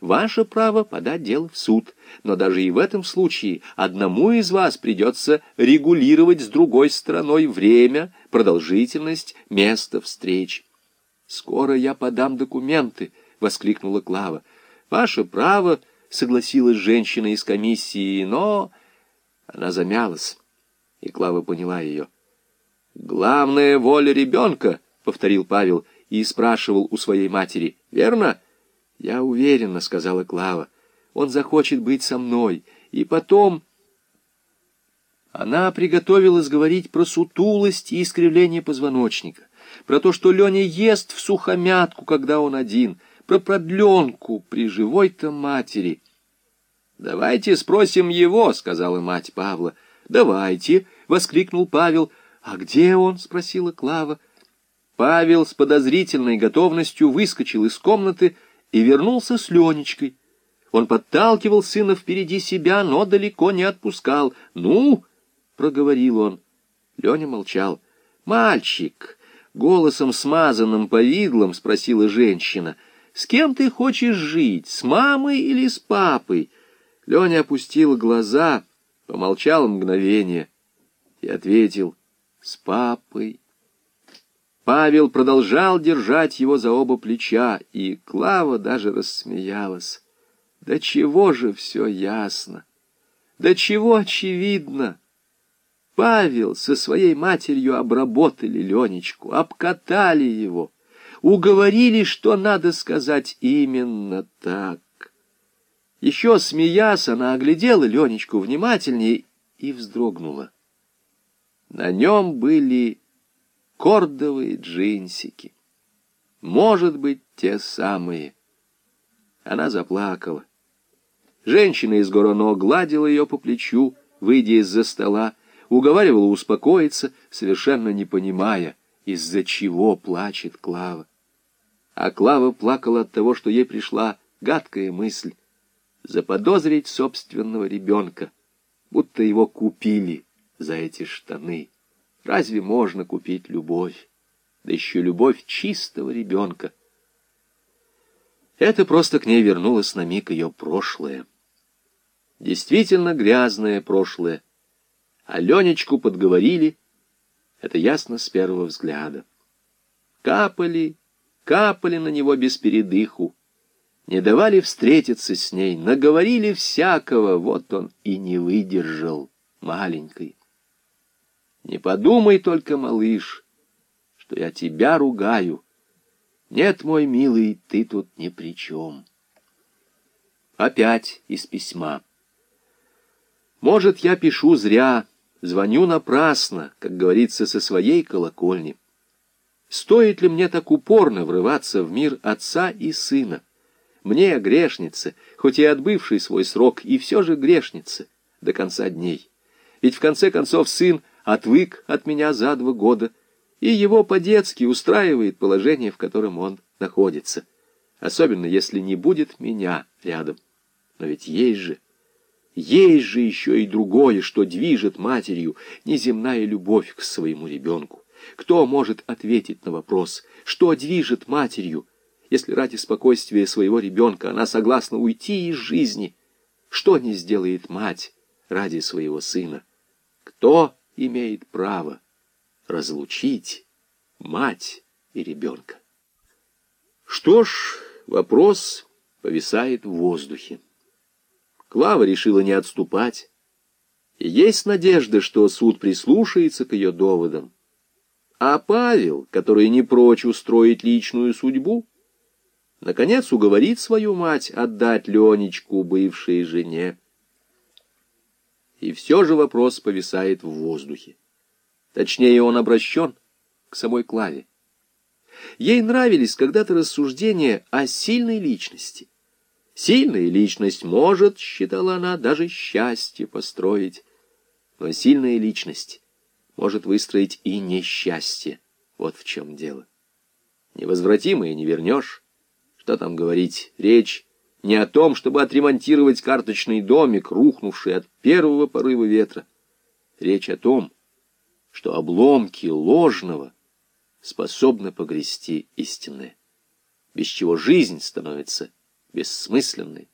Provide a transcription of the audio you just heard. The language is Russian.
Ваше право подать дело в суд, но даже и в этом случае одному из вас придется регулировать с другой стороной время, продолжительность, место встреч. «Скоро я подам документы», — воскликнула Клава. «Ваше право», — согласилась женщина из комиссии, но... Она замялась, и Клава поняла ее. «Главная воля ребенка», — повторил Павел, и спрашивал у своей матери. «Верно?» «Я уверена», — сказала Клава. «Он захочет быть со мной. И потом...» Она приготовилась говорить про сутулость и искривление позвоночника, про то, что Леня ест в сухомятку, когда он один, про продленку при живой-то матери. «Давайте спросим его», — сказала мать Павла. «Давайте», — воскликнул Павел. «А где он?» — спросила Клава. Павел с подозрительной готовностью выскочил из комнаты и вернулся с Ленечкой. Он подталкивал сына впереди себя, но далеко не отпускал. «Ну?» — проговорил он. Леня молчал. «Мальчик!» — голосом смазанным повидлом спросила женщина. «С кем ты хочешь жить, с мамой или с папой?» Леня опустил глаза, помолчал мгновение и ответил «С папой». Павел продолжал держать его за оба плеча, и Клава даже рассмеялась. Да чего же все ясно? Да чего очевидно? Павел со своей матерью обработали Ленечку, обкатали его, уговорили, что надо сказать именно так. Еще смеясь, она оглядела Ленечку внимательнее и вздрогнула. На нем были кордовые джинсики. Может быть, те самые. Она заплакала. Женщина из Гороно гладила ее по плечу, выйдя из-за стола, уговаривала успокоиться, совершенно не понимая, из-за чего плачет Клава. А Клава плакала от того, что ей пришла гадкая мысль заподозрить собственного ребенка, будто его купили за эти штаны. Разве можно купить любовь? Да еще любовь чистого ребенка. Это просто к ней вернулось на миг ее прошлое. Действительно грязное прошлое. А Ленечку подговорили, это ясно с первого взгляда. Капали, капали на него без передыху, не давали встретиться с ней, наговорили всякого, вот он и не выдержал маленькой. Не подумай только, малыш, что я тебя ругаю. Нет, мой милый, ты тут ни при чем. Опять из письма. Может, я пишу зря, звоню напрасно, как говорится, со своей колокольни. Стоит ли мне так упорно врываться в мир отца и сына? Мне, грешница, хоть и отбывший свой срок, и все же грешница до конца дней. Ведь в конце концов сын отвык от меня за два года, и его по-детски устраивает положение, в котором он находится, особенно если не будет меня рядом. Но ведь есть же, есть же еще и другое, что движет матерью, неземная любовь к своему ребенку. Кто может ответить на вопрос, что движет матерью, если ради спокойствия своего ребенка она согласна уйти из жизни? Что не сделает мать ради своего сына? Кто имеет право разлучить мать и ребенка. Что ж, вопрос повисает в воздухе. Клава решила не отступать, и есть надежда, что суд прислушается к ее доводам. А Павел, который не прочь устроить личную судьбу, наконец уговорит свою мать отдать Ленечку бывшей жене. И все же вопрос повисает в воздухе. Точнее, он обращен к самой Клаве. Ей нравились когда-то рассуждения о сильной личности. Сильная личность может, считала она, даже счастье построить. Но сильная личность может выстроить и несчастье. Вот в чем дело. Невозвратимое не вернешь. Что там говорить? Речь не о том, чтобы отремонтировать карточный домик, рухнувший от первого порыва ветра. Речь о том, что обломки ложного способны погрести истинное, без чего жизнь становится бессмысленной.